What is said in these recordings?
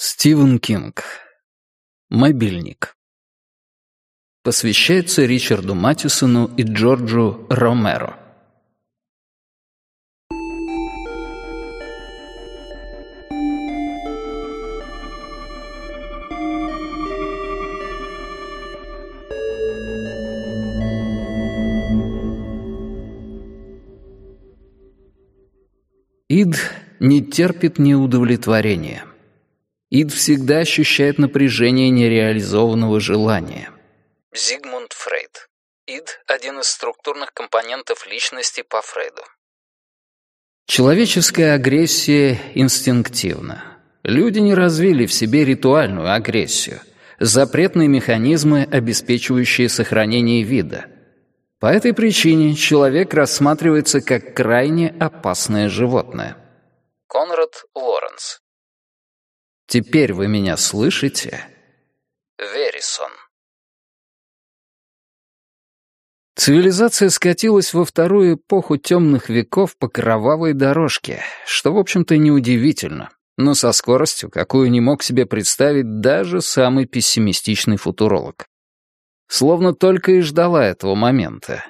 Стивен Кинг. Мобильник. Посвящается Ричарду Матисону и Джорджу Ромеро. Ид не терпит неудовлетворения. Ид всегда ощущает напряжение нереализованного желания. Зигмунд Фрейд. Ид — один из структурных компонентов личности по Фрейду. Человеческая агрессия инстинктивна. Люди не развили в себе ритуальную агрессию, запретные механизмы, обеспечивающие сохранение вида. По этой причине человек рассматривается как крайне опасное животное. Конрад Лоренс Теперь вы меня слышите? Верисон. Цивилизация скатилась во вторую эпоху темных веков по кровавой дорожке, что, в общем-то, неудивительно, но со скоростью, какую не мог себе представить даже самый пессимистичный футуролог. Словно только и ждала этого момента.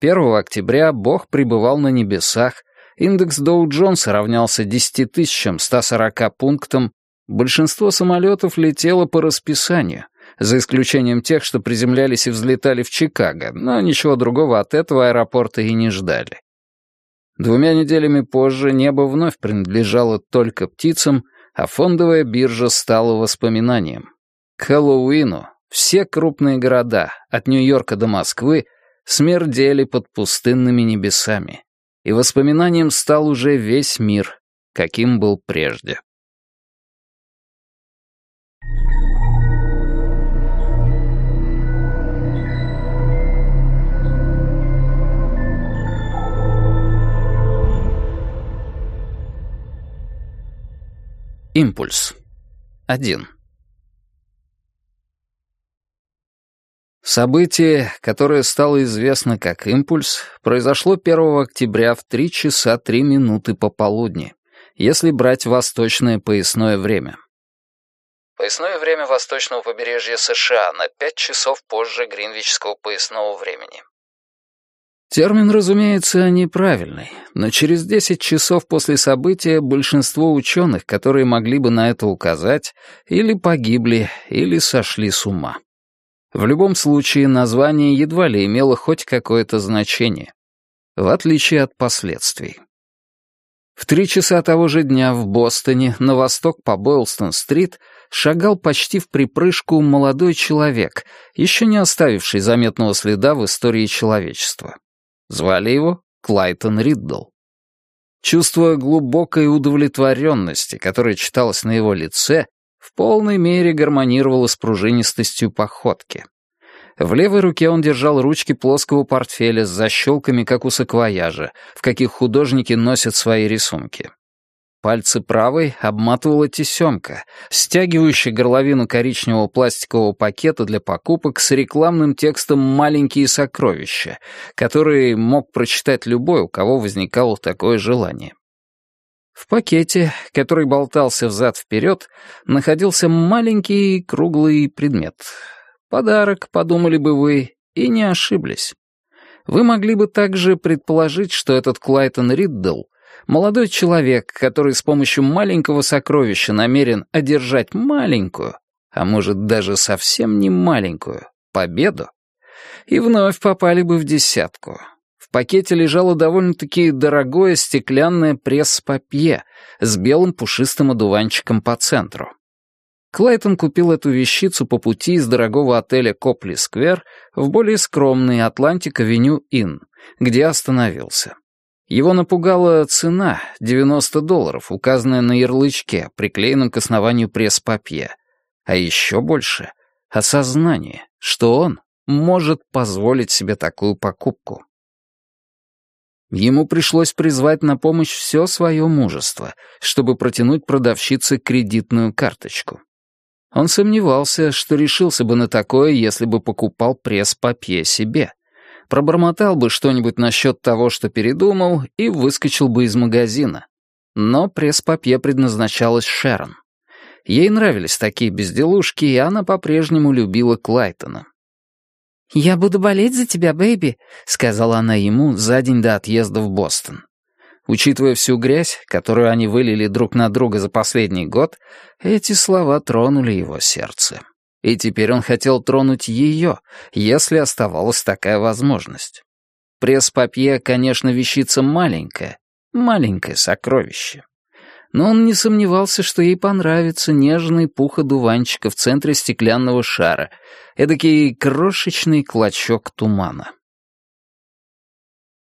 1 октября Бог пребывал на небесах, индекс Доу-Джонса равнялся 10 140 пунктам, Большинство самолетов летело по расписанию, за исключением тех, что приземлялись и взлетали в Чикаго, но ничего другого от этого аэропорта и не ждали. Двумя неделями позже небо вновь принадлежало только птицам, а фондовая биржа стала воспоминанием. К Хэллоуину все крупные города, от Нью-Йорка до Москвы, смердели под пустынными небесами. И воспоминанием стал уже весь мир, каким был прежде. Импульс. 1. Событие, которое стало известно как импульс, произошло 1 октября в 3 часа 3 минуты пополудни, если брать восточное поясное время. Поясное время восточного побережья США на 5 часов позже гринвичского поясного времени. Термин, разумеется, неправильный, но через 10 часов после события большинство ученых, которые могли бы на это указать, или погибли, или сошли с ума. В любом случае, название едва ли имело хоть какое-то значение, в отличие от последствий. В три часа того же дня в Бостоне, на восток по Бойлстон-стрит, шагал почти в припрыжку молодой человек, еще не оставивший заметного следа в истории человечества. Звали его Клайтон Риддл. Чувство глубокой удовлетворенности, которое читалось на его лице, в полной мере гармонировало с пружинистостью походки. В левой руке он держал ручки плоского портфеля с защелками, как у саквояжа, в каких художники носят свои рисунки. Пальцы правой обматывала тесемка, стягивающая горловину коричневого пластикового пакета для покупок с рекламным текстом «Маленькие сокровища», который мог прочитать любой, у кого возникало такое желание. В пакете, который болтался взад-вперед, находился маленький круглый предмет. Подарок, подумали бы вы, и не ошиблись. Вы могли бы также предположить, что этот Клайтон Риддл Молодой человек, который с помощью маленького сокровища намерен одержать маленькую, а может даже совсем не маленькую, победу, и вновь попали бы в десятку. В пакете лежало довольно-таки дорогое стеклянное пресс-папье с белым пушистым одуванчиком по центру. Клайтон купил эту вещицу по пути из дорогого отеля Копли-сквер в более скромный Атлантик-авеню Инн, где остановился. Его напугала цена — 90 долларов, указанная на ярлычке, приклеенном к основанию пресс-папье. А еще больше — осознание, что он может позволить себе такую покупку. Ему пришлось призвать на помощь все свое мужество, чтобы протянуть продавщице кредитную карточку. Он сомневался, что решился бы на такое, если бы покупал пресс-папье себе пробормотал бы что-нибудь насчет того, что передумал, и выскочил бы из магазина. Но пресс-папье предназначалось Шерон. Ей нравились такие безделушки, и она по-прежнему любила Клайтона. «Я буду болеть за тебя, бэйби», — сказала она ему за день до отъезда в Бостон. Учитывая всю грязь, которую они вылили друг на друга за последний год, эти слова тронули его сердце. И теперь он хотел тронуть ее, если оставалась такая возможность. Пресс-папье, конечно, вещица маленькая, маленькое сокровище. Но он не сомневался, что ей понравится нежный пух одуванчика в центре стеклянного шара, эдакий крошечный клочок тумана.